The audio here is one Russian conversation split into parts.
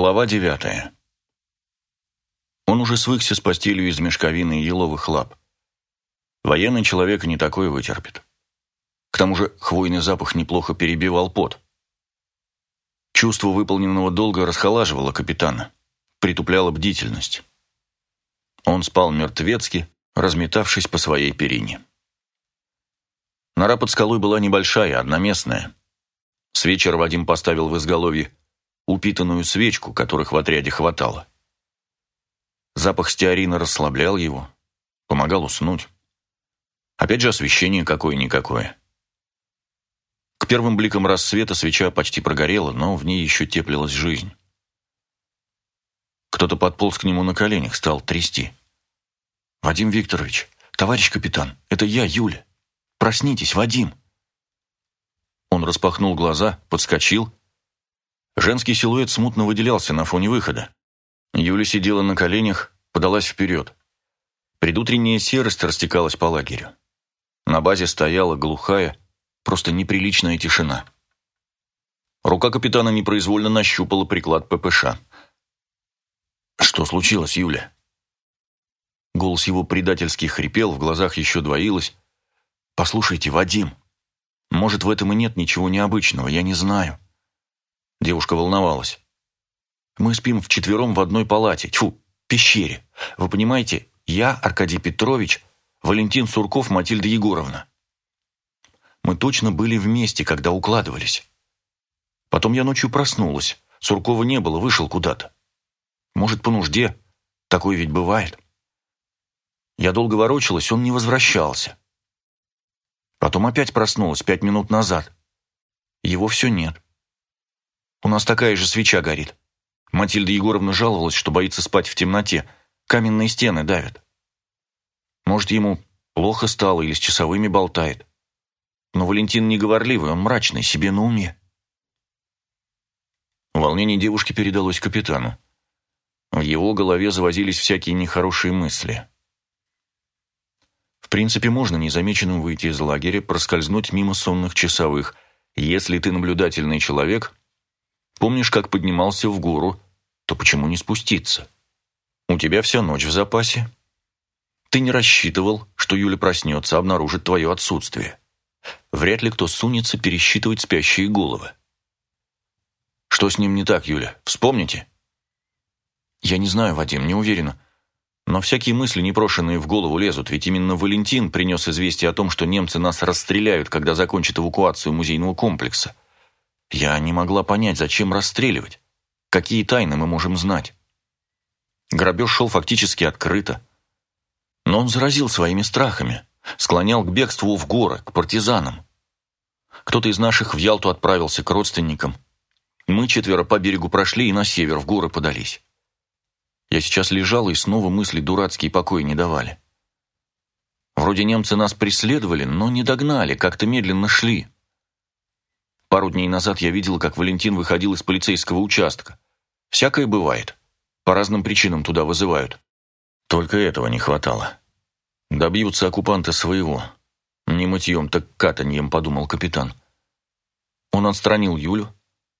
Глава девятая. Он уже свыкся с постелью из мешковины и еловых лап. Военный человек не такое вытерпит. К тому же хвойный запах неплохо перебивал пот. Чувство выполненного долга расхолаживало капитана, притупляло бдительность. Он спал мертвецки, разметавшись по своей перине. Нора под скалой была небольшая, одноместная. С вечера Вадим поставил в изголовье упитанную свечку, которых в отряде хватало. Запах стеарина расслаблял его, помогал уснуть. Опять же освещение какое-никакое. К первым бликам рассвета свеча почти прогорела, но в ней еще теплилась жизнь. Кто-то подполз к нему на коленях, стал трясти. «Вадим Викторович, товарищ капитан, это я, Юля. Проснитесь, Вадим!» Он распахнул глаза, подскочил. Женский силуэт смутно выделялся на фоне выхода. Юля сидела на коленях, подалась вперед. Предутренняя серость растекалась по лагерю. На базе стояла глухая, просто неприличная тишина. Рука капитана непроизвольно нащупала приклад ППШ. «Что случилось, Юля?» Голос его предательски хрипел, в глазах еще двоилось. «Послушайте, Вадим, может, в этом и нет ничего необычного, я не знаю». Девушка волновалась. «Мы спим вчетвером в одной палате, тьфу, пещере. Вы понимаете, я, Аркадий Петрович, Валентин Сурков, Матильда Егоровна. Мы точно были вместе, когда укладывались. Потом я ночью проснулась. Суркова не было, вышел куда-то. Может, по нужде. Такое ведь бывает. Я долго ворочалась, он не возвращался. Потом опять проснулась, пять минут назад. Его все нет. У нас такая же свеча горит. Матильда Егоровна жаловалась, что боится спать в темноте. Каменные стены давят. Может, ему плохо стало или с часовыми болтает. Но Валентин неговорливый, он мрачный, себе на уме. Волнение девушки передалось капитану. В его голове завозились всякие нехорошие мысли. В принципе, можно незамеченным выйти из лагеря, проскользнуть мимо сонных часовых. Если ты наблюдательный человек, помнишь, как поднимался в гору, то почему не спуститься? У тебя вся ночь в запасе. Ты не рассчитывал, что Юля проснется, обнаружит твое отсутствие. Вряд ли кто сунется пересчитывать спящие головы. Что с ним не так, Юля? Вспомните? Я не знаю, Вадим, не уверена. Но всякие мысли, непрошенные в голову, лезут, ведь именно Валентин принес известие о том, что немцы нас расстреляют, когда закончат эвакуацию музейного комплекса. Я не могла понять, зачем расстреливать. Какие тайны мы можем знать? Грабеж шел фактически открыто. Но он заразил своими страхами, склонял к бегству в горы, к партизанам. Кто-то из наших в Ялту отправился к родственникам. Мы четверо по берегу прошли и на север, в горы подались. Я сейчас лежал, и снова мысли дурацкие покоя не давали. Вроде немцы нас преследовали, но не догнали, как-то медленно шли. Пару дней назад я видел, как Валентин выходил из полицейского участка. Всякое бывает. По разным причинам туда вызывают. Только этого не хватало. Добьются оккупанты своего. Не мытьем, так катаньем, подумал капитан. Он отстранил Юлю,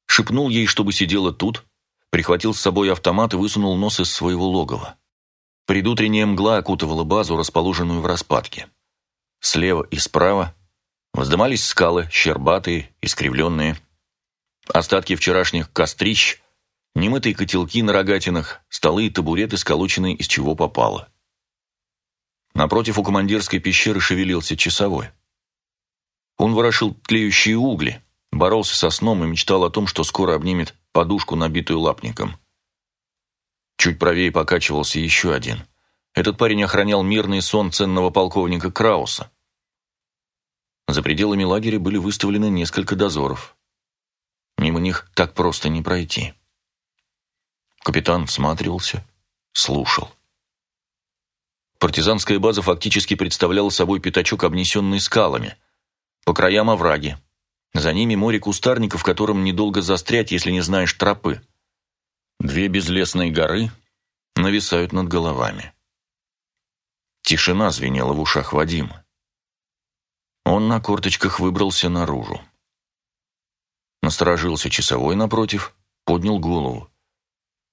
шепнул ей, чтобы сидела тут, прихватил с собой автомат и высунул нос из своего логова. Предутренняя мгла окутывала базу, расположенную в распадке. Слева и справа вздымались скалы, щербатые, искривленные. Остатки вчерашних кострищ, немытые котелки на рогатинах, столы и табуреты, сколоченные из чего попало. Напротив у командирской пещеры шевелился часовой. Он ворошил тлеющие угли, боролся со сном и мечтал о том, что скоро обнимет подушку, набитую лапником. Чуть правее покачивался еще один. Этот парень охранял мирный сон ценного полковника Крауса. За пределами лагеря были выставлены несколько дозоров. Мимо них так просто не пройти. Капитан всматривался, слушал. Партизанская база фактически представляла собой пятачок, обнесенный скалами. По краям овраги. За ними море кустарников, в котором недолго застрять, если не знаешь тропы. Две безлесные горы нависают над головами. Тишина звенела в ушах Вадима. Он на корточках выбрался наружу. Насторожился часовой напротив, поднял голову.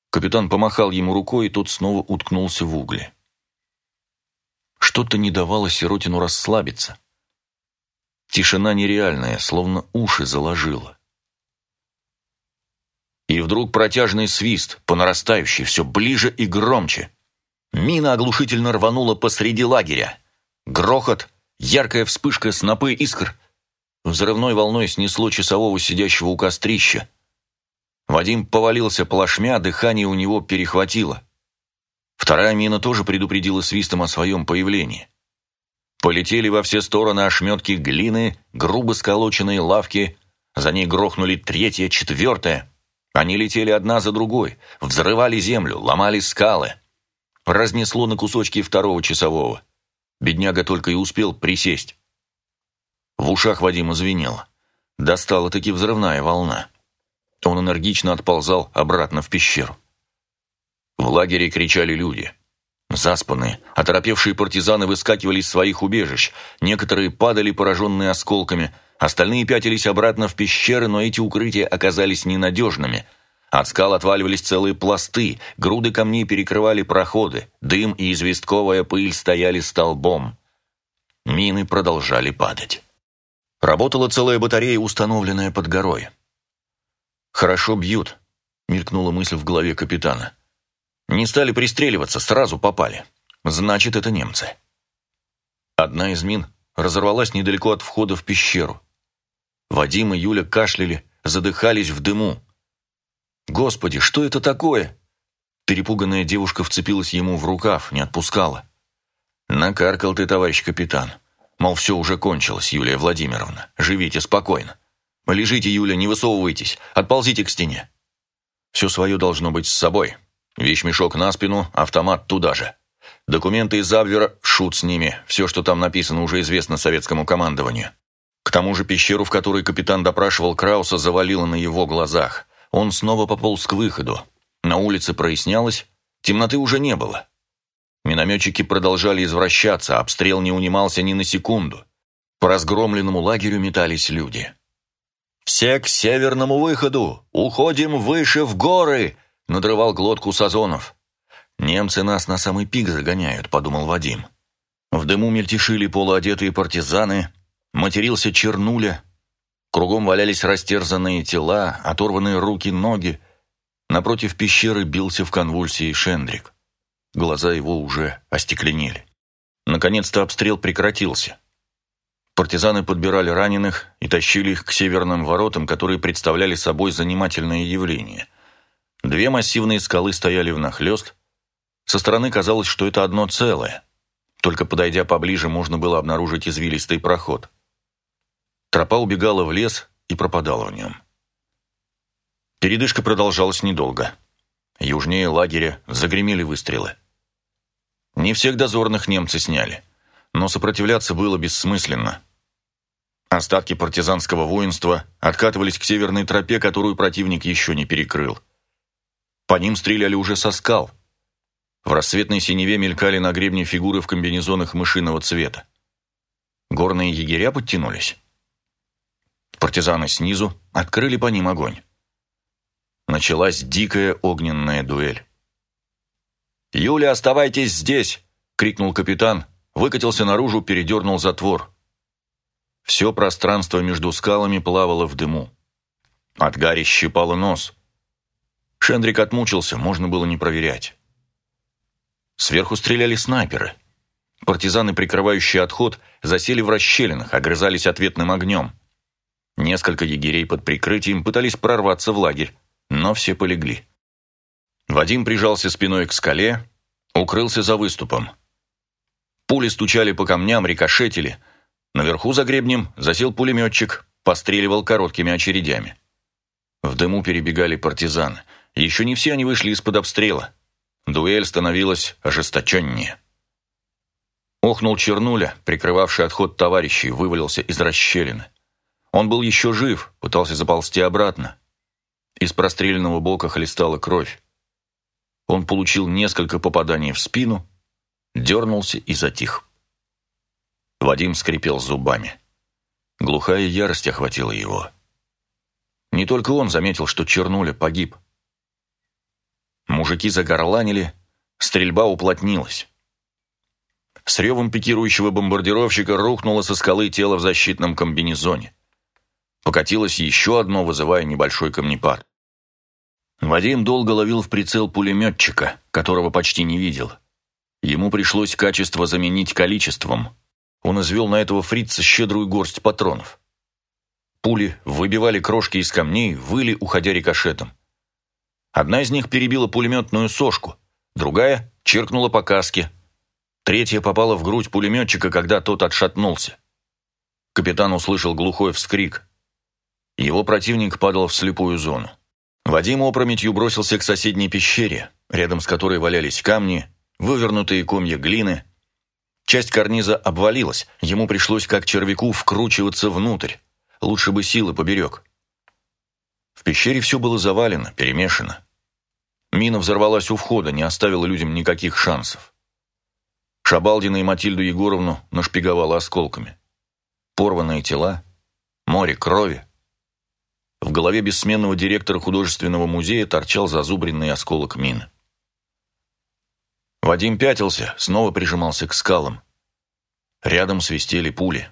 Капитан помахал ему рукой, и тот снова уткнулся в угли. Что-то не давало Сиротину расслабиться. Тишина нереальная, словно уши заложила. И вдруг протяжный свист, по нарастающей, все ближе и громче. Мина оглушительно рванула посреди лагеря. Грохот, яркая вспышка, снопы искр. Взрывной волной снесло часового, сидящего у кострища. Вадим повалился плашмя, дыхание у него перехватило. Вторая мина тоже предупредила свистом о своем появлении. Полетели во все стороны ошметки глины, грубо сколоченные лавки, за ней грохнули третья, четвертая. Они летели одна за другой, взрывали землю, ломали скалы. Разнесло на кусочки второго часового. Бедняга только и успел присесть. В ушах Вадима звенело. Достала-таки взрывная волна. Он энергично отползал обратно в пещеру. В лагере кричали люди. Заспанные, оторопевшие партизаны выскакивали из своих убежищ. Некоторые падали, пораженные осколками. Остальные пятились обратно в пещеры, но эти укрытия оказались ненадежными. От скал отваливались целые пласты, груды камней перекрывали проходы, дым и известковая пыль стояли столбом. Мины продолжали падать. Работала целая батарея, установленная под горой. «Хорошо бьют», — мелькнула мысль в голове капитана. «Не стали пристреливаться, сразу попали. Значит, это немцы». Одна из мин разорвалась недалеко от входа в пещеру. Вадим и Юля кашляли, задыхались в дыму. «Господи, что это такое?» Перепуганная девушка вцепилась ему в рукав, не отпускала. «Накаркал ты, товарищ капитан. Мол, все уже кончилось, Юлия Владимировна. Живите спокойно. «Лежите, Юля, не высовывайтесь. Отползите к стене». Все свое должно быть с собой. Вещмешок на спину, автомат туда же. Документы из Абвера, шут с ними. Все, что там написано, уже известно советскому командованию. К тому же пещеру, в которой капитан допрашивал Крауса, завалило на его глазах. Он снова пополз к выходу. На улице прояснялось, темноты уже не было. Минометчики продолжали извращаться, обстрел не унимался ни на секунду. По разгромленному лагерю метались люди. «Все к северному выходу! Уходим выше в горы!» — надрывал глотку Сазонов. «Немцы нас на самый пик загоняют», — подумал Вадим. В дыму мельтешили полуодетые партизаны, матерился Чернуля. Кругом валялись растерзанные тела, оторванные руки, ноги. Напротив пещеры бился в конвульсии Шендрик. Глаза его уже остекленели. Наконец-то обстрел прекратился. Партизаны подбирали раненых и тащили их к северным воротам, которые представляли собой занимательное явление. Две массивные скалы стояли внахлёст. Со стороны казалось, что это одно целое. Только подойдя поближе, можно было обнаружить извилистый проход. Тропа убегала в лес и пропадала в нем. Передышка продолжалась недолго. Южнее лагеря загремели выстрелы. Не всех дозорных немцы сняли, но сопротивляться было бессмысленно. Остатки партизанского воинства откатывались к северной тропе, которую противник еще не перекрыл. По ним стреляли уже со скал. В рассветной синеве мелькали на гребне фигуры в комбинезонах мышиного цвета. Горные егеря подтянулись. Партизаны снизу открыли по ним огонь. Началась дикая огненная дуэль. «Юля, оставайтесь здесь!» — крикнул капитан, выкатился наружу, передернул затвор. Все пространство между скалами плавало в дыму. От Гарри щипало нос. Шендрик отмучился, можно было не проверять. Сверху стреляли снайперы. Партизаны, прикрывающие отход, засели в расщелинах, огрызались ответным огнем. Несколько егерей под прикрытием пытались прорваться в лагерь, но все полегли. Вадим прижался спиной к скале, укрылся за выступом. Пули стучали по камням, рикошетили – Наверху за гребнем засел пулеметчик, постреливал короткими очередями. В дыму перебегали партизаны. Еще не все они вышли из-под обстрела. Дуэль становилась ожесточеннее. Охнул Чернуля, прикрывавший отход товарищей, вывалился из расщелины. Он был еще жив, пытался заползти обратно. Из простреленного бока хлестала кровь. Он получил несколько попаданий в спину, дернулся и затих. Вадим скрипел зубами. Глухая ярость охватила его. Не только он заметил, что Чернуля погиб. Мужик Мужики загорланили, стрельба уплотнилась. С ревом пикирующего бомбардировщика рухнуло со скалы тело в защитном комбинезоне. Покатилось еще одно, вызывая небольшой камнепад. Вадим долго ловил в прицел пулеметчика, которого почти не видел. Ему пришлось качество заменить количеством. Он извел на этого фрица щедрую горсть патронов. Пули выбивали крошки из камней, выли, уходя рикошетом. Одна из них перебила пулеметную сошку, другая чиркнула по каске, третья попала в грудь пулеметчика, когда тот отшатнулся. Капитан услышал глухой вскрик. Его противник падал в слепую зону. Вадим опрометью бросился к соседней пещере, рядом с которой валялись камни, вывернутые комья глины. Часть карниза обвалилась, ему пришлось как червяку вкручиваться внутрь. Лучше бы силы поберег. В пещере все было завалено, перемешано. Мина взорвалась у входа, не оставила людям никаких шансов. Шабалдина и Матильду Егоровну нашпиговала осколками. Порванные тела, море крови. В голове бессменного директора художественного музея торчал зазубренный осколок мины. Вадим пятился, снова прижимался к скалам. Рядом свистели пули.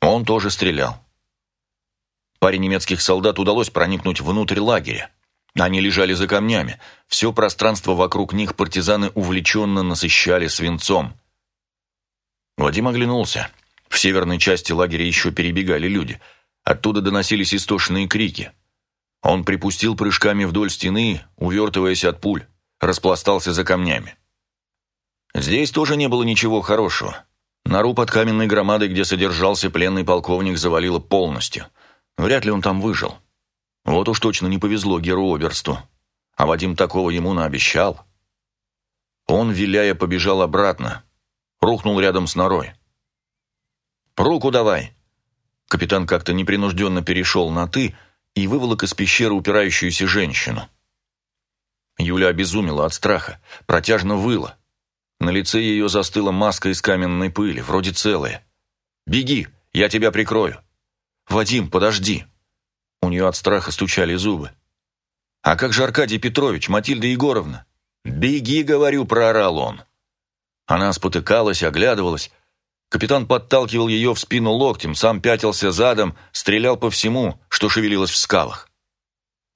Он тоже стрелял. Паре немецких солдат удалось проникнуть внутрь лагеря. Они лежали за камнями. Все пространство вокруг них партизаны увлеченно насыщали свинцом. Вадим оглянулся. В северной части лагеря еще перебегали люди – Оттуда доносились истошные крики. Он припустил прыжками вдоль стены, увертываясь от пуль, распластался за камнями. Здесь тоже не было ничего хорошего. Нору под каменной громадой, где содержался пленный полковник, завалило полностью. Вряд ли он там выжил. Вот уж точно не повезло Геру Оберсту. А Вадим такого ему наобещал. Он, виляя, побежал обратно. Рухнул рядом с норой. «Руку давай!» Капитан как-то непринужденно перешел на «ты» и выволок из пещеры упирающуюся женщину. Юля обезумела от страха, протяжно выла. На лице ее застыла маска из каменной пыли, вроде целая. «Беги, я тебя прикрою!» «Вадим, подожди!» У нее от страха стучали зубы. «А как же Аркадий Петрович, Матильда Егоровна?» «Беги, — говорю, — проорал он!» Она спотыкалась, оглядывалась, Капитан подталкивал ее в спину локтем, сам пятился задом, стрелял по всему, что шевелилось в скалах.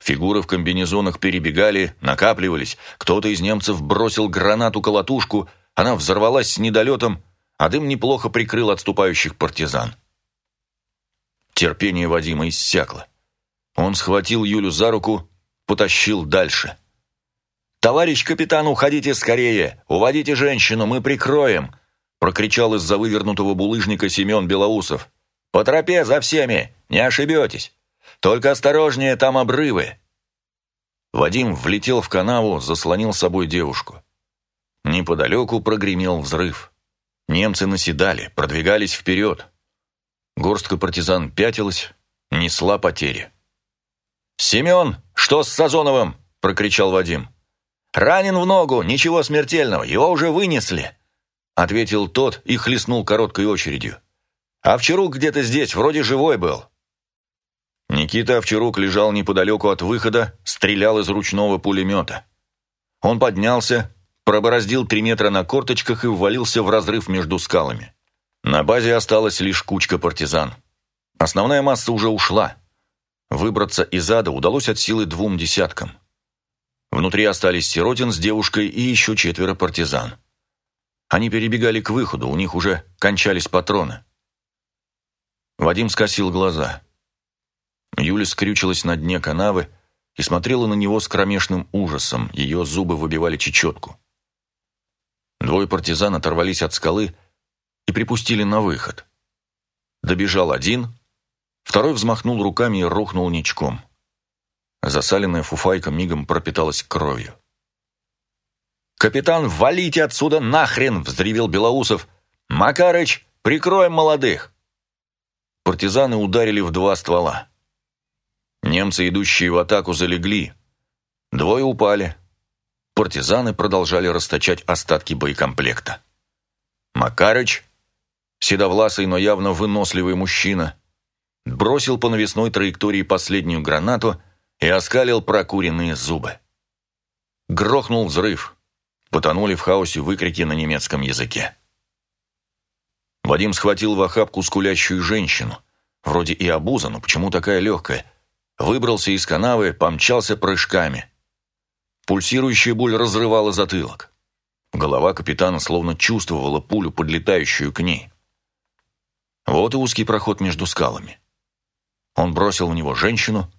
Фигуры в комбинезонах перебегали, накапливались. Кто-то из немцев бросил гранату-колотушку, она взорвалась с недолетом, а дым неплохо прикрыл отступающих партизан. Терпение Вадима иссякло. Он схватил Юлю за руку, потащил дальше. «Товарищ капитан, уходите скорее! Уводите женщину, мы прикроем!» Прокричал из-за вывернутого булыжника Семен Белоусов. «По тропе за всеми! Не ошибетесь! Только осторожнее, там обрывы!» Вадим влетел в канаву, заслонил с собой девушку. Неподалеку прогремел взрыв. Немцы наседали, продвигались вперед. Горстка партизан пятилась, несла потери. «Семен, что с Сазоновым?» – прокричал Вадим. «Ранен в ногу, ничего смертельного, его уже вынесли!» Ответил тот и хлестнул короткой очередью. «Овчарук где-то здесь, вроде живой был». Никита Овчарук лежал неподалеку от выхода, стрелял из ручного пулемета. Он поднялся, пробороздил три метра на корточках и ввалился в разрыв между скалами. На базе осталась лишь кучка партизан. Основная масса уже ушла. Выбраться из ада удалось от силы двум десяткам. Внутри остались Сиротин с девушкой и еще четверо партизан. Они перебегали к выходу, у них уже кончались патроны. Вадим скосил глаза. Юля скрючилась на дне канавы и смотрела на него с кромешным ужасом, ее зубы выбивали чечетку. Двое партизан оторвались от скалы и припустили на выход. Добежал один, второй взмахнул руками и рухнул ничком. Засаленная фуфайка мигом пропиталась кровью. «Капитан, валите отсюда нахрен!» – взревел Белоусов. «Макарыч, прикроем молодых!» Партизаны ударили в два ствола. Немцы, идущие в атаку, залегли. Двое упали. Партизаны продолжали расточать остатки боекомплекта. Макарыч, седовласый, но явно выносливый мужчина, бросил по навесной траектории последнюю гранату и оскалил прокуренные зубы. Грохнул взрыв. Потонули в хаосе выкрики на немецком языке. Вадим схватил в охапку скулящую женщину. Вроде и обуза, но почему такая легкая? Выбрался из канавы, помчался прыжками. Пульсирующая боль разрывала затылок. Голова капитана словно чувствовала пулю, подлетающую к ней. Вот и узкий проход между скалами. Он бросил в него женщину,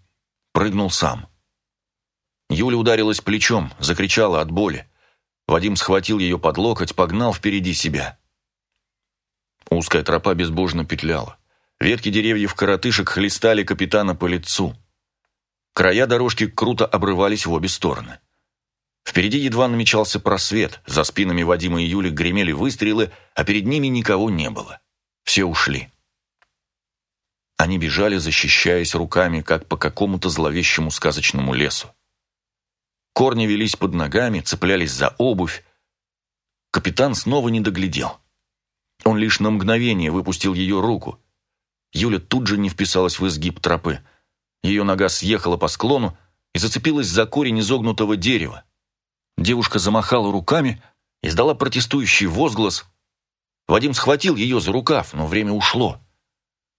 прыгнул сам. Юля ударилась плечом, закричала от боли. Вадим схватил ее под локоть, погнал впереди себя. Узкая тропа безбожно петляла. Ветки деревьев-коротышек хлестали капитана по лицу. Края дорожки круто обрывались в обе стороны. Впереди едва намечался просвет, за спинами Вадима и Юли гремели выстрелы, а перед ними никого не было. Все ушли. Они бежали, защищаясь руками, как по какому-то зловещему сказочному лесу. Корни велись под ногами, цеплялись за обувь. Капитан снова не доглядел. Он лишь на мгновение выпустил ее руку. Юля тут же не вписалась в изгиб тропы. Ее нога съехала по склону и зацепилась за корень изогнутого дерева. Девушка замахала руками, издала протестующий возглас, Вадим схватил ее за рукав, но время ушло.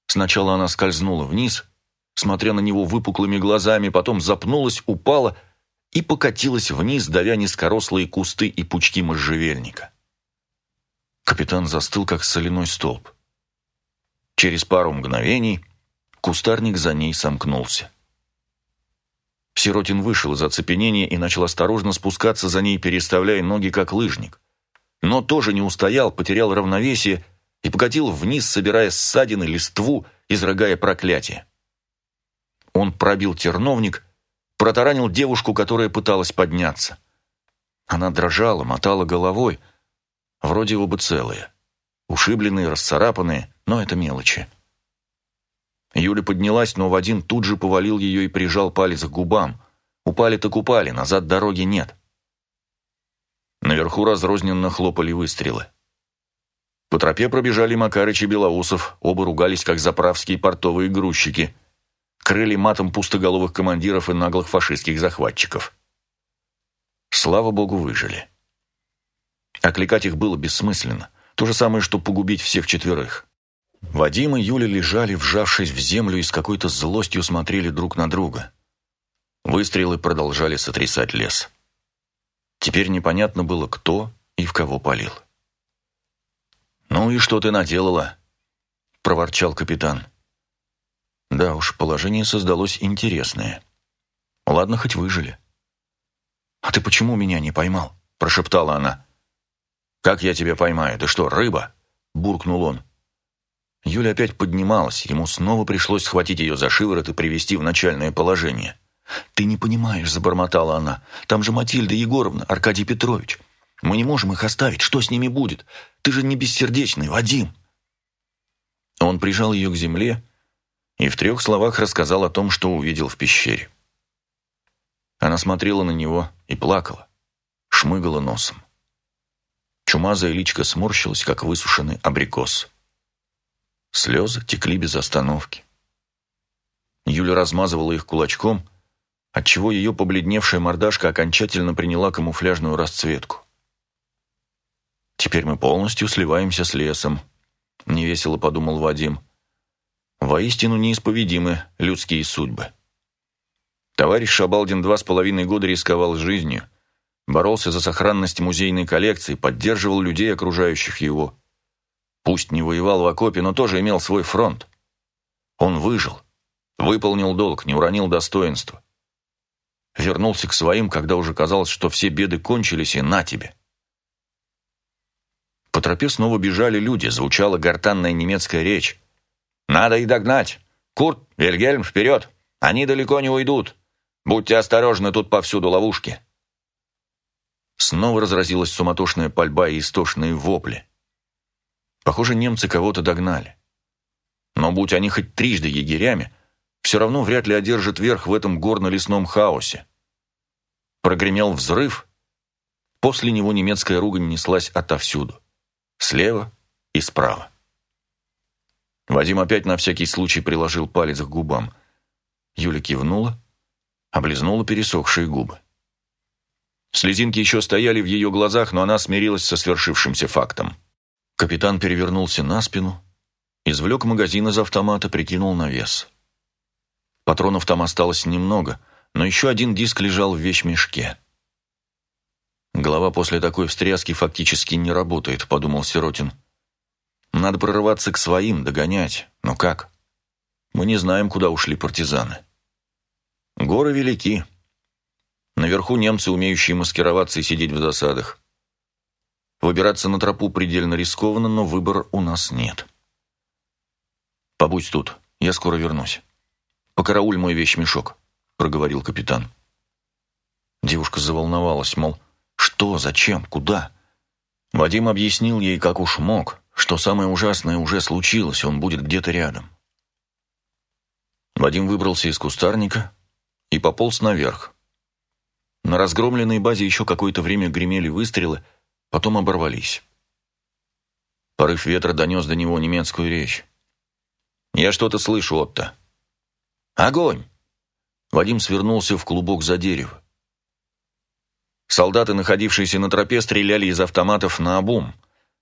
Сначала она скользнула вниз, смотря на него выпуклыми глазами, потом запнулась, упала и покатилась вниз, давя низкорослые кусты и пучки можжевельника. Капитан застыл, как соляной столб. Через пару мгновений кустарник за ней сомкнулся. Сиротин вышел из оцепенения и начал осторожно спускаться за ней, переставляя ноги, как лыжник но тоже не устоял, потерял равновесие и покатил вниз, собирая ссадины, листву, изрыгая проклятие. Он пробил терновник, протаранил девушку, которая пыталась подняться. Она дрожала, мотала головой, вроде оба целые. Ушибленные, расцарапанные, но это мелочи. Юля поднялась, но Вадим тут же повалил ее и прижал палец к губам. Упали так упали, назад дороги нет. Наверху разрозненно хлопали выстрелы. По тропе пробежали Макарыч и Белоусов, оба ругались, как заправские портовые грузчики. Крыли матом пустоголовых командиров и наглых фашистских захватчиков. Слава богу, выжили. Окликать их было бессмысленно. То же самое, что погубить всех четверых. Вадим и Юля лежали, вжавшись в землю и с какой-то злостью смотрели друг на друга. Выстрелы продолжали сотрясать лес. Теперь непонятно было, кто и в кого палил. «Ну и что ты наделала?» – проворчал капитан. Да уж, положение создалось интересное. Ладно, хоть выжили. «А ты почему меня не поймал?» – прошептала она. «Как я тебя поймаю? Ты что, рыба?» – буркнул он. Юля опять поднималась, ему снова пришлось схватить ее за шиворот и привести в начальное положение. «Ты не понимаешь», — забормотала она. «Там же Матильда Егоровна, Аркадий Петрович. Мы не можем их оставить. Что с ними будет? Ты же не бессердечный, Вадим». Он прижал ее к земле и в трех словах рассказал о том, что увидел в пещере. Она смотрела на него и плакала, шмыгала носом. Чумазая личка сморщилась, как высушенный абрикос. Слезы текли без остановки. Юля размазывала их кулачком, отчего ее побледневшая мордашка окончательно приняла камуфляжную расцветку. «Теперь мы полностью сливаемся с лесом», — невесело подумал Вадим. «Воистину неисповедимы людские судьбы». Товарищ Шабалдин два с половиной года рисковал жизнью, боролся за сохранность музейной коллекции, поддерживал людей, окружающих его. Пусть не воевал в окопе, но тоже имел свой фронт. Он выжил, выполнил долг, не уронил достоинства. Вернулся к своим, когда уже казалось, что все беды кончились, и на тебе. По тропе снова бежали люди, звучала гортанная немецкая речь. «Надо их догнать! Курт, Вильгельм, вперед! Они далеко не уйдут! Будьте осторожны, тут повсюду ловушки!» Снова разразилась суматошная пальба и истошные вопли. Похоже, немцы кого-то догнали. Но будь они хоть трижды егерями, все равно вряд ли одержит верх в этом горно-лесном хаосе. Прогремел взрыв. После него немецкая ругань неслась отовсюду. Слева и справа. Вадим опять на всякий случай приложил палец к губам. Юля кивнула, облизнула пересохшие губы. Слезинки еще стояли в ее глазах, но она смирилась со свершившимся фактом. Капитан перевернулся на спину, извлек магазин из автомата, прикинул на вес. Патронов там осталось немного, но еще один диск лежал в вещмешке. «Голова после такой встряски фактически не работает», — подумал Сиротин. «Надо прорываться к своим, догонять. Но как? Мы не знаем, куда ушли партизаны. Горы велики. Наверху немцы, умеющие маскироваться и сидеть в засадах. Выбираться на тропу предельно рискованно, но выбора у нас нет. Побудь тут, я скоро вернусь. Покарауль мой вещмешок», — проговорил капитан. Девушка заволновалась, мол, что, зачем, куда? Вадим объяснил ей, как уж мог, что самое ужасное уже случилось, он будет где-то рядом. Вадим выбрался из кустарника и пополз наверх. На разгромленной базе еще какое-то время гремели выстрелы, потом оборвались. Порыв ветра донес до него немецкую речь. «Я что-то слышу, Отто». «Огонь!» Вадим свернулся в клубок за дерево. Солдаты, находившиеся на тропе, стреляли из автоматов на обум.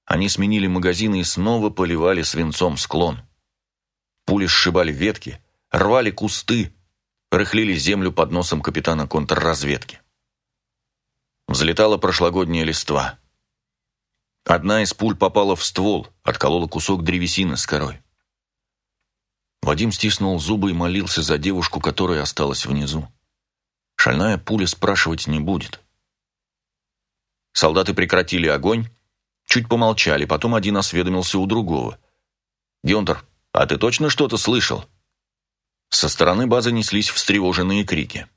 Они сменили магазины и снова поливали свинцом склон. Пули сшибали ветки, рвали кусты, рыхлили землю под носом капитана контрразведки. Взлетала прошлогодняя листва. Одна из пуль попала в ствол, отколола кусок древесины с корой. Вадим стиснул зубы и молился за девушку, которая осталась внизу. Шальная пуля спрашивать не будет. Солдаты прекратили огонь, чуть помолчали, потом один осведомился у другого. «Гюнтер, а ты точно что-то слышал?» Со стороны базы неслись встревоженные крики.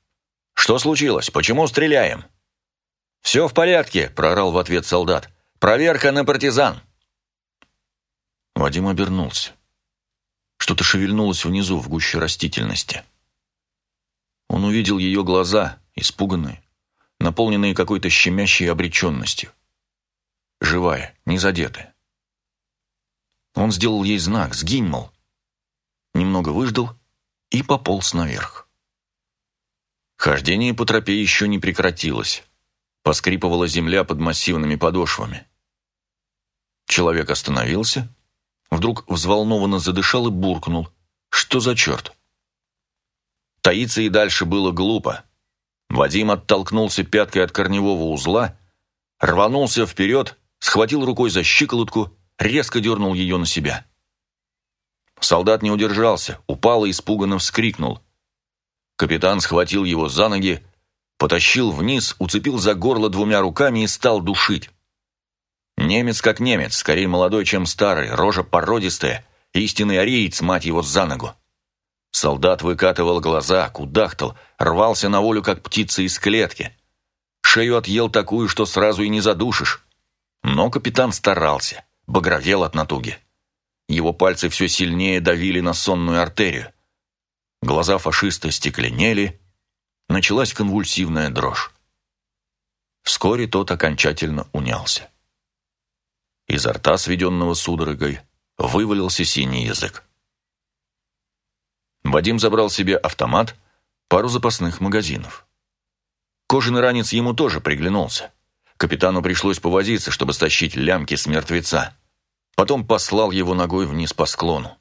«Что случилось? Почему стреляем?» «Все в порядке», — прорал в ответ солдат. «Проверка на партизан». Вадим обернулся. Что-то шевельнулось внизу, в гуще растительности. Он увидел ее глаза, испуганные, наполненные какой-то щемящей обреченностью. Живая, не задетая. Он сделал ей знак «Сгинь, мол». Немного выждал и пополз наверх. Хождение по тропе еще не прекратилось. Поскрипывала земля под массивными подошвами. Человек остановился, вдруг взволнованно задышал и буркнул. «Что за черт?» Таиться и дальше было глупо. Вадим оттолкнулся пяткой от корневого узла, рванулся вперед, схватил рукой за щиколотку, резко дернул ее на себя. Солдат не удержался, упал и испуганно вскрикнул. Капитан схватил его за ноги, потащил вниз, уцепил за горло двумя руками и стал душить. Немец как немец, скорее молодой, чем старый, рожа породистая, истинный ариец, мать его, за ногу. Солдат выкатывал глаза, кудахтал, рвался на волю, как птица из клетки. Шею отъел такую, что сразу и не задушишь. Но капитан старался, багровел от натуги. Его пальцы все сильнее давили на сонную артерию. Глаза фашиста стекленели, началась конвульсивная дрожь. Вскоре тот окончательно унялся. Изо рта, сведенного судорогой, вывалился синий язык. Вадим забрал себе автомат, пару запасных магазинов. Кожаный ранец ему тоже приглянулся. Капитану пришлось повозиться, чтобы стащить лямки с мертвеца. Потом послал его ногой вниз по склону.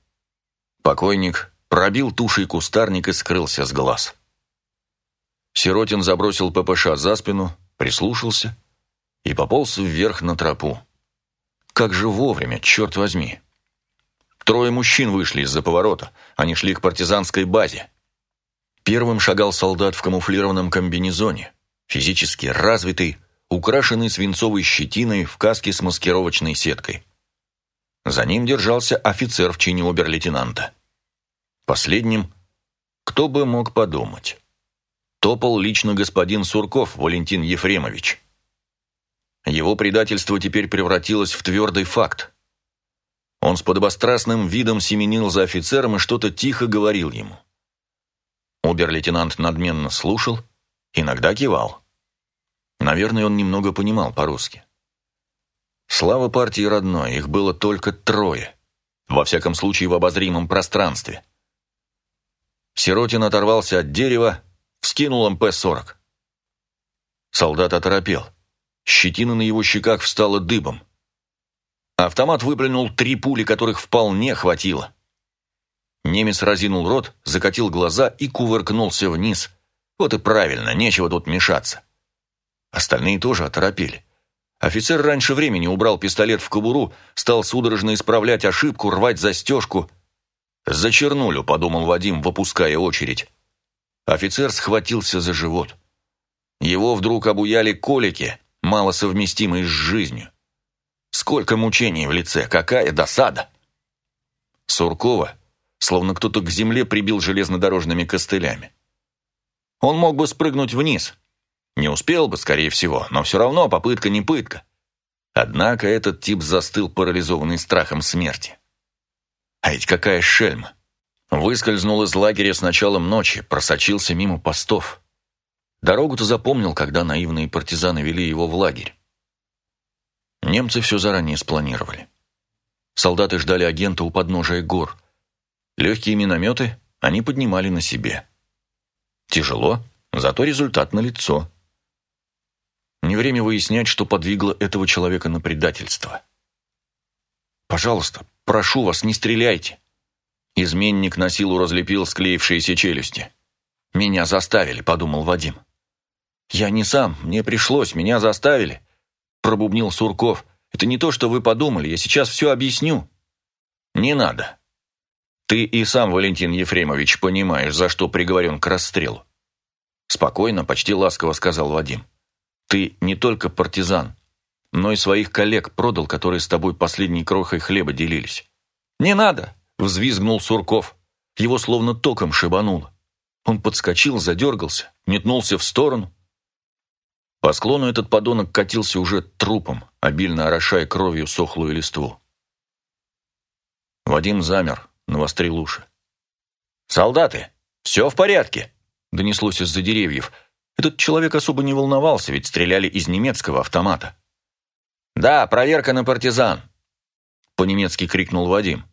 Покойник пробил тушей кустарник и скрылся с глаз. Сиротин забросил ППШ за спину, прислушался и пополз вверх на тропу. Как же вовремя, черт возьми! Трое мужчин вышли из-за поворота. Они шли к партизанской базе. Первым шагал солдат в камуфлированном комбинезоне, физически развитый, украшенный свинцовой щетиной в каске с маскировочной сеткой. За ним держался офицер в чине обер-лейтенанта. Последним, кто бы мог подумать, топал лично господин Сурков Валентин Ефремович. Его предательство теперь превратилось в твердый факт. Он с подобострастным видом семенил за офицером и что-то тихо говорил ему. Обер-лейтенант надменно слушал, иногда кивал. Наверное, он немного понимал по-русски. Слава партии родной, их было только трое. Во всяком случае, в обозримом пространстве. Сиротин оторвался от дерева, вскинул МП-40. Солдат оторопел. Щетина на его щеках встала дыбом. Автомат выплюнул три пули, которых вполне хватило. Немец разинул рот, закатил глаза и кувыркнулся вниз. Вот и правильно, нечего тут мешаться. Остальные тоже оторопели. Офицер раньше времени убрал пистолет в кобуру, стал судорожно исправлять ошибку, рвать застежку. «За чернулю», — подумал Вадим, выпуская очередь. Офицер схватился за живот. Его вдруг обуяли колики, мало совместимые с жизнью. Сколько мучений в лице, какая досада! Суркова, словно кто-то к земле прибил железнодорожными костылями. Он мог бы спрыгнуть вниз. Не успел бы, скорее всего, но все равно попытка не пытка. Однако этот тип застыл, парализованный страхом смерти. А ведь какая шельма! Выскользнул из лагеря с началом ночи, просочился мимо постов. Дорогу-то запомнил, когда наивные партизаны вели его в лагерь. Немцы все заранее спланировали. Солдаты ждали агента у подножия гор. Легкие минометы они поднимали на себе. Тяжело, зато результат налицо. Не время выяснять, что подвигло этого человека на предательство. «Пожалуйста, прошу вас, не стреляйте!» Изменник на силу разлепил склеившиеся челюсти. «Меня заставили», — подумал Вадим. «Я не сам, мне пришлось, меня заставили», — пробубнил Сурков. «Это не то, что вы подумали, я сейчас все объясню». «Не надо. Ты и сам, Валентин Ефремович, понимаешь, за что приговорен к расстрелу». Спокойно, почти ласково сказал Вадим. «Ты не только партизан, но и своих коллег продал, которые с тобой последней крохой хлеба делились». «Не надо!» — взвизгнул Сурков. Его словно током шибануло. Он подскочил, задергался, метнулся в сторону. По склону этот подонок катился уже трупом, обильно орошая кровью сохлую листву. Вадим замер, навострил уши. «Солдаты, все в порядке!» — донеслось из-за деревьев. Этот человек особо не волновался, ведь стреляли из немецкого автомата. «Да, проверка на партизан!» — по-немецки крикнул Вадим.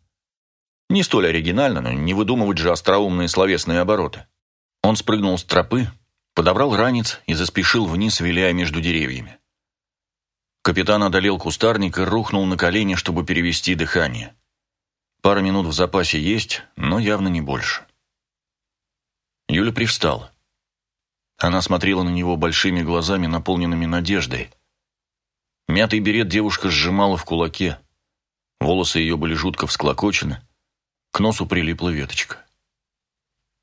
Не столь оригинально, но не выдумывать же остроумные словесные обороты. Он спрыгнул с тропы, подобрал ранец и заспешил вниз, виляя между деревьями. Капитан одолел кустарник и рухнул на колени, чтобы перевести дыхание. Пара минут в запасе есть, но явно не больше. Юля привстала. Она смотрела на него большими глазами, наполненными надеждой. Мятый берет девушка сжимала в кулаке. Волосы ее были жутко всклокочены. К носу прилипла веточка.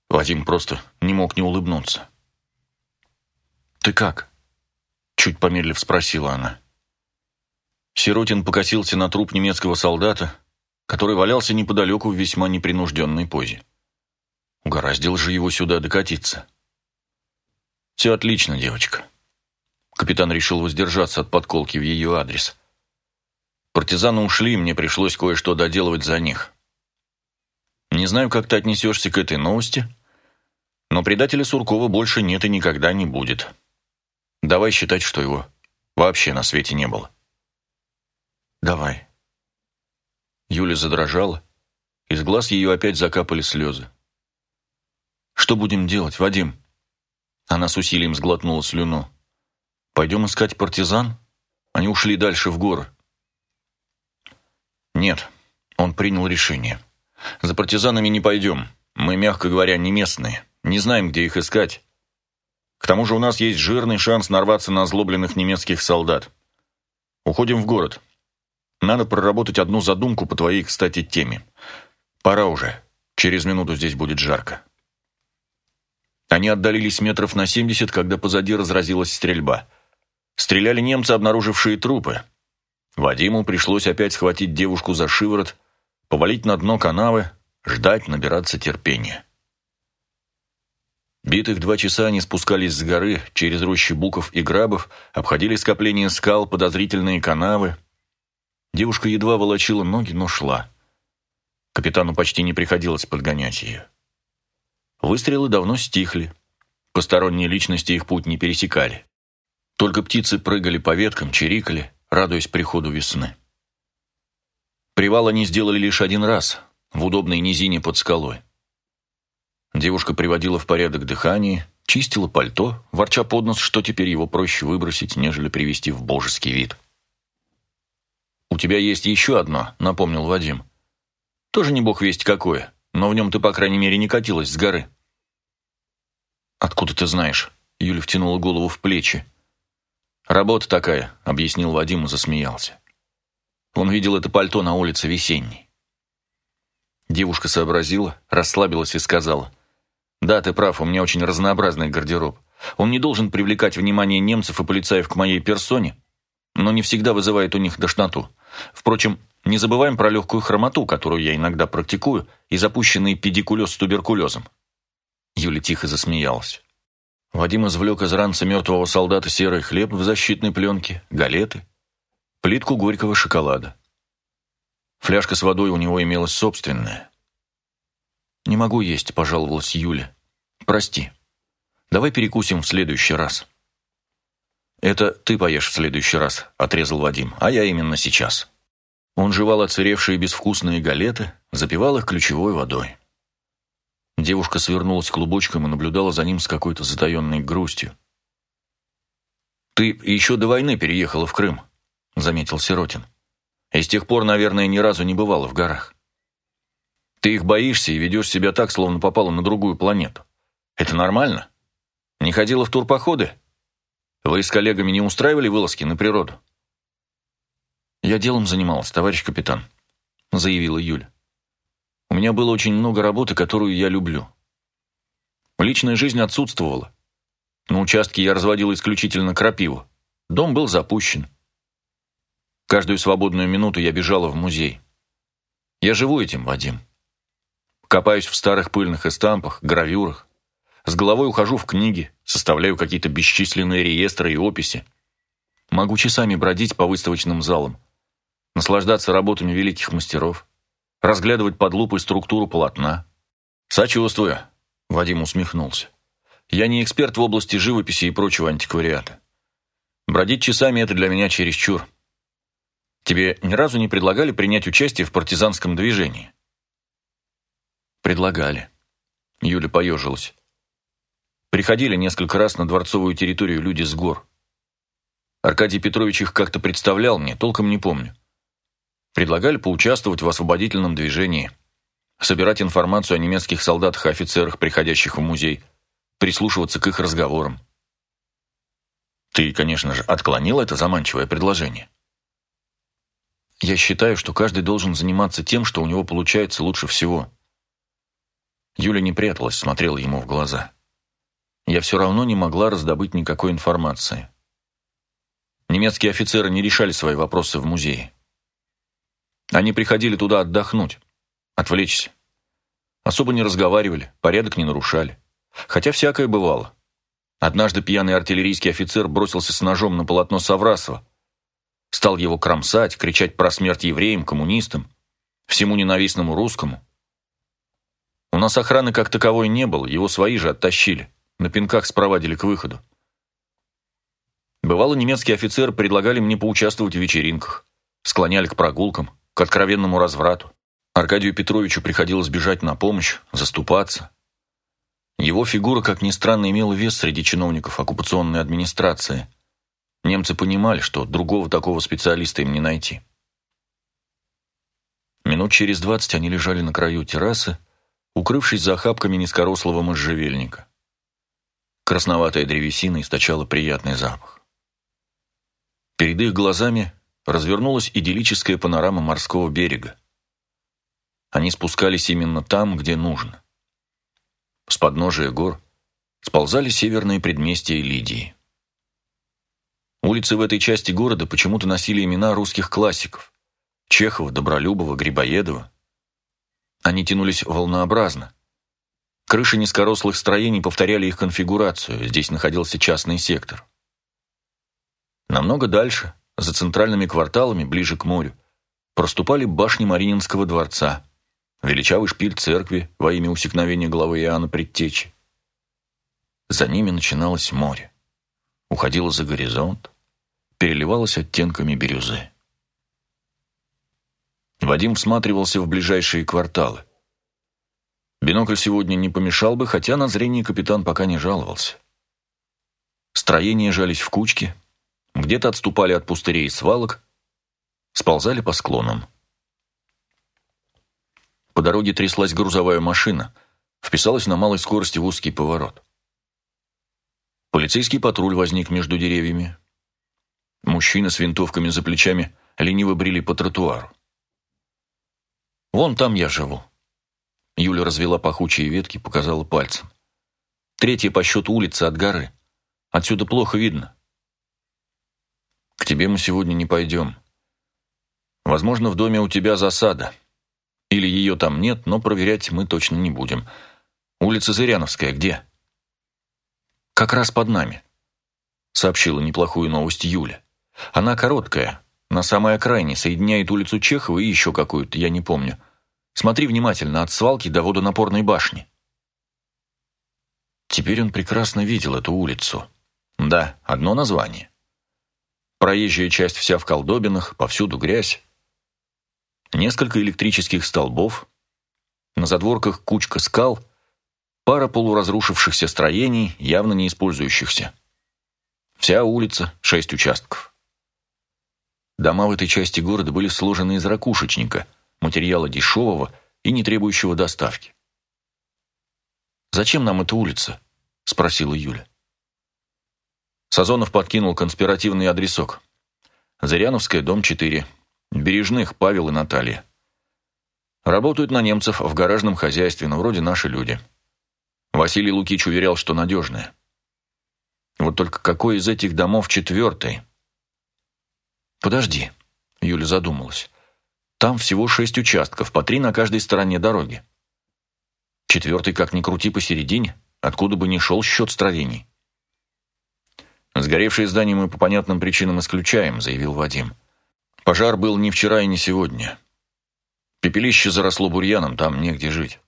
Вадим просто не мог не улыбнуться. «Ты как?» Чуть помедлив спросила она. Сиротин покосился на труп немецкого солдата, который валялся неподалеку в весьма непринужденной позе. Угораздил же его сюда докатиться. «Все отлично, девочка». Капитан решил воздержаться от подколки в ее адрес. Партизаны ушли, мне пришлось кое-что доделывать за них. Не знаю, как ты отнесешься к этой новости, но предателя Суркова больше нет и никогда не будет. Давай считать, что его вообще на свете не было. Давай. Юля задрожала, из глаз ее опять закапали слезы. Что будем делать, Вадим? Она с усилием сглотнула слюну. Пойдем искать партизан? Они ушли дальше в горы. Нет, он принял решение. За партизанами не пойдем. Мы, мягко говоря, не местные. Не знаем, где их искать. К тому же у нас есть жирный шанс нарваться на озлобленных немецких солдат. Уходим в город. Надо проработать одну задумку по твоей, кстати, теме. Пора уже. Через минуту здесь будет жарко. Они отдалились метров на семьдесят, когда позади разразилась стрельба. Стреляли немцы, обнаружившие трупы. Вадиму пришлось опять схватить девушку за шиворот, повалить на дно канавы, ждать, набираться терпения. Битых два часа они спускались с горы, через рощи буков и грабов, обходили скопления скал, подозрительные канавы. Девушка едва волочила ноги, но шла. Капитану почти не приходилось подгонять ее. Выстрелы давно стихли. Посторонние личности их путь не пересекали. Только птицы прыгали по веткам, чирикали, радуясь приходу весны. Привал они сделали лишь один раз, в удобной низине под скалой. Девушка приводила в порядок дыхание, чистила пальто, ворча под нос, что теперь его проще выбросить, нежели привести в божеский вид. «У тебя есть еще одно», — напомнил Вадим. «Тоже не бог весть какое, но в нем ты, по крайней мере, не катилась с горы». «Откуда ты знаешь?» — Юля втянула голову в плечи. «Работа такая», — объяснил Вадим и засмеялся. Он видел это пальто на улице весенней. Девушка сообразила, расслабилась и сказала. «Да, ты прав, у меня очень разнообразный гардероб. Он не должен привлекать внимание немцев и полицаев к моей персоне, но не всегда вызывает у них тошноту. Впрочем, не забываем про легкую хромоту, которую я иногда практикую, и запущенный педикулез с туберкулезом». Юля тихо засмеялась. Вадим извлек из ранца мертвого солдата серый хлеб в защитной пленке, галеты, плитку горького шоколада. Фляжка с водой у него имелась собственная. «Не могу есть», — пожаловалась Юля. «Прости. Давай перекусим в следующий раз». «Это ты поешь в следующий раз», — отрезал Вадим, «а я именно сейчас». Он жевал оцаревшие безвкусные галеты, запивал их ключевой водой. Девушка свернулась клубочком и наблюдала за ним с какой-то затаенной грустью. «Ты еще до войны переехала в Крым», — заметил Сиротин. «И с тех пор, наверное, ни разу не бывала в горах. Ты их боишься и ведешь себя так, словно попала на другую планету. Это нормально? Не ходила в турпоходы? Вы с коллегами не устраивали вылазки на природу?» «Я делом занималась, товарищ капитан», — заявила Юля. У меня было очень много работы, которую я люблю. Личная жизнь отсутствовала. На участке я разводил исключительно крапиву. Дом был запущен. Каждую свободную минуту я бежала в музей. Я живу этим, Вадим. Копаюсь в старых пыльных эстампах, гравюрах. С головой ухожу в книги, составляю какие-то бесчисленные реестры и описи. Могу часами бродить по выставочным залам, наслаждаться работами великих мастеров разглядывать под лупой структуру полотна. «Сочувствую», — Вадим усмехнулся. «Я не эксперт в области живописи и прочего антиквариата. Бродить часами — это для меня чересчур. Тебе ни разу не предлагали принять участие в партизанском движении?» «Предлагали». Юля поежилась. Приходили несколько раз на дворцовую территорию люди с гор. Аркадий Петрович их как-то представлял мне, толком не помню. Предлагали поучаствовать в освободительном движении, собирать информацию о немецких солдатах и офицерах, приходящих в музей, прислушиваться к их разговорам. Ты, конечно же, отклонил это заманчивое предложение. Я считаю, что каждый должен заниматься тем, что у него получается лучше всего. Юля не пряталась, смотрела ему в глаза. Я все равно не могла раздобыть никакой информации. Немецкие офицеры не решали свои вопросы в музее. Они приходили туда отдохнуть, отвлечься. Особо не разговаривали, порядок не нарушали. Хотя всякое бывало. Однажды пьяный артиллерийский офицер бросился с ножом на полотно Саврасова. Стал его кромсать, кричать про смерть евреям, коммунистам, всему ненавистному русскому. У нас охраны как таковой не было, его свои же оттащили, на пинках спровадили к выходу. Бывало, немецкие офицеры предлагали мне поучаствовать в вечеринках, склоняли к прогулкам к откровенному разврату. Аркадию Петровичу приходилось бежать на помощь, заступаться. Его фигура, как ни странно, имела вес среди чиновников оккупационной администрации. Немцы понимали, что другого такого специалиста им не найти. Минут через двадцать они лежали на краю террасы, укрывшись за охапками низкорослого можжевельника. Красноватая древесина источала приятный запах. Перед их глазами развернулась идиллическая панорама морского берега. Они спускались именно там, где нужно. С подножия гор сползали северные предместья Лидии. Улицы в этой части города почему-то носили имена русских классиков – Чехова, Добролюбова, Грибоедова. Они тянулись волнообразно. Крыши низкорослых строений повторяли их конфигурацию, здесь находился частный сектор. Намного дальше – за центральными кварталами, ближе к морю, проступали башни Мариинского дворца, величавый шпиль церкви во имя усекновения главы Иоанна Предтечи. За ними начиналось море, уходило за горизонт, переливалось оттенками бирюзы. Вадим всматривался в ближайшие кварталы. Бинокль сегодня не помешал бы, хотя на зрение капитан пока не жаловался. Строения жались в кучки, где-то отступали от пустырей и свалок, сползали по склонам. По дороге тряслась грузовая машина, вписалась на малой скорости в узкий поворот. Полицейский патруль возник между деревьями. Мужчины с винтовками за плечами лениво брели по тротуару. «Вон там я живу». Юля развела пахучие ветки, показала пальцем. «Третья по счету улица от горы. Отсюда плохо видно». «К тебе мы сегодня не пойдем. Возможно, в доме у тебя засада. Или ее там нет, но проверять мы точно не будем. Улица Зыряновская где?» «Как раз под нами», — сообщила неплохую новость Юля. «Она короткая, на самой окраине, соединяет улицу Чехова и еще какую-то, я не помню. Смотри внимательно, от свалки до водонапорной башни». Теперь он прекрасно видел эту улицу. Да, одно название. Проезжая часть вся в колдобинах, повсюду грязь. Несколько электрических столбов. На задворках кучка скал — Пара полуразрушившихся строений, явно не использующихся. Вся улица, шесть участков. Дома в этой части города были сложены из ракушечника, материала дешевого и не требующего доставки. «Зачем нам эта улица?» – спросила Юля. Сазонов подкинул конспиративный адресок. Зыряновская, дом 4. Бережных, Павел и Наталья. Работают на немцев в гаражном хозяйстве, но вроде наши люди. Василий Лукич уверял, что надежная. Вот только какой из этих домов четвертый? Подожди, Юля задумалась. Там всего шесть участков, по три на каждой стороне дороги. Четвертый, как ни крути, посередине, откуда бы ни шел счет строений. «Сгоревшие здания мы по понятным причинам исключаем», — заявил Вадим. «Пожар был не вчера и не сегодня. Пепелище заросло бурьяном, там негде жить».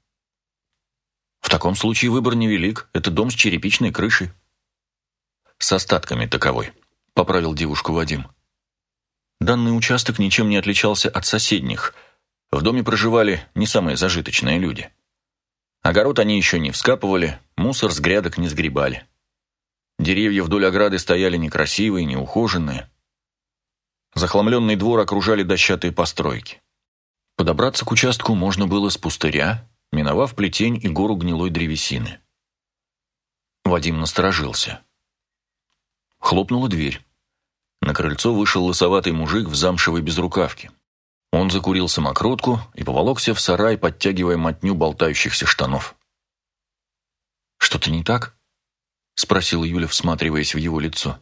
В таком случае выбор невелик. Это дом с черепичной крышей. С остатками таковой, поправил девушку Вадим. Данный участок ничем не отличался от соседних. В доме проживали не самые зажиточные люди. Огород они еще не вскапывали, мусор с грядок не сгребали. Деревья вдоль ограды стояли некрасивые, неухоженные. Захламленный двор окружали дощатые постройки. Подобраться к участку можно было с пустыря, миновав плетень и гору гнилой древесины. Вадим насторожился. Хлопнула дверь. На крыльцо вышел лысоватый мужик в замшевой безрукавке. Он закурил самокрутку и поволокся в сарай, подтягивая мотню болтающихся штанов. «Что-то не так?» — спросила Юля, всматриваясь в его лицо.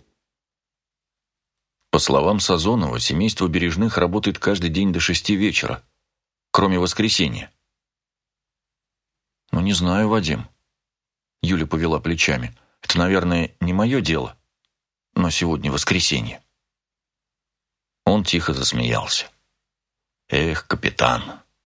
По словам Сазонова, семейство Бережных работает каждый день до шести вечера, кроме воскресенья. «Ну, не знаю, Вадим». Юля повела плечами. «Это, наверное, не мое дело. Но сегодня воскресенье». Он тихо засмеялся. «Эх, капитан,